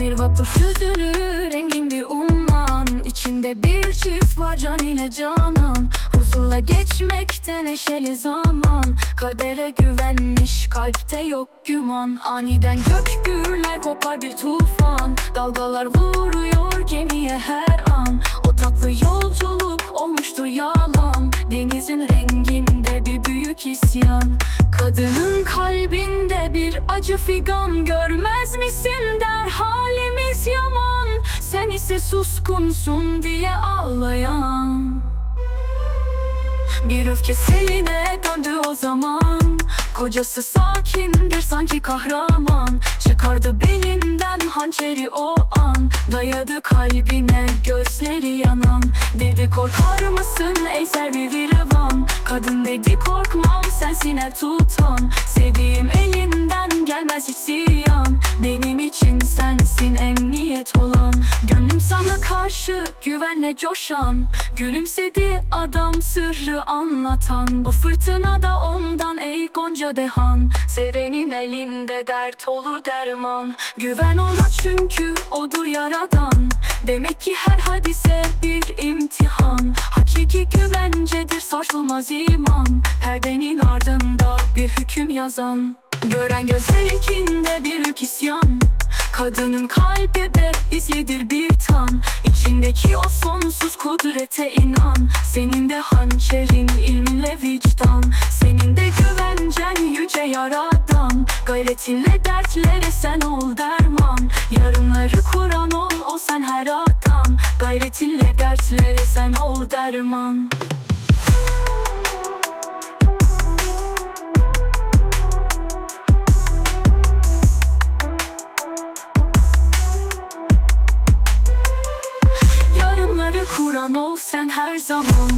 Bir vapur süzülü rengin bir umman. İçinde bir çift var can ile canan. Huzurla geçmekte neşeli zaman. Kadere güvenmiş kalpte yok güman. Aniden gök gürler kopar bir tufan. Dalgalar vuruyor gemiye her an. O tatlı yolculuk olmuştur yalan. Denizin renginde bir büyük isyan. Kadının kalbinde bir acı figan Görmez misin? Der halimiz yaman. Sen ise suskunsun diye ağlayan. Bir öfkesiyle döndü o zaman. Kocası sakindir sanki kahraman. Çıkardı belinden hançeri o an. Dayadı kalbine gözleri dedi korkmam sensin el tutan. Sevdiğim elinden gelmez hiç ziyan. Benim için sensin emniyet olan. Gönlüm sana karşı güvenle coşan. Gülümsedi adam sırrı anlatan. Bu fırtınada ondan ey Gonca dehan. Sevenin elinde dert olur derman. Güven ona çünkü odur yaradan. Demek ki her hadise sarsılmaz iman Perdenin ardında bir hüküm yazan. Gören gözlerinde bir isyan Kadının kalbi de izlidir bir tan. İçindeki o sonsuz kudrete inan. Senin de hançerin ilminle vicdan. Senin de güvencen yüce yaradan. Gayretinle dertlere sen ol derman. Yarınları kuran ol o sen her adam. Gayretinle dertlere sen ol derman kuran ol sen her zaman